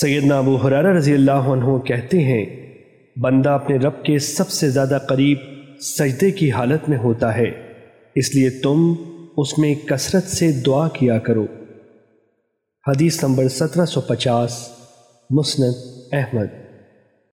سیدنا ابو حرارہ رضی اللہ عنہ کہتے ہیں، بندہ اپنے رب کے سب سے زیادہ قریب سجدے کی حالت میں ہوتا ہے، اس لیے تم اس میں کثرت سے دعا کیا کرو۔ حدیث نمبر سترہ سو پچاس، مسند احمد۔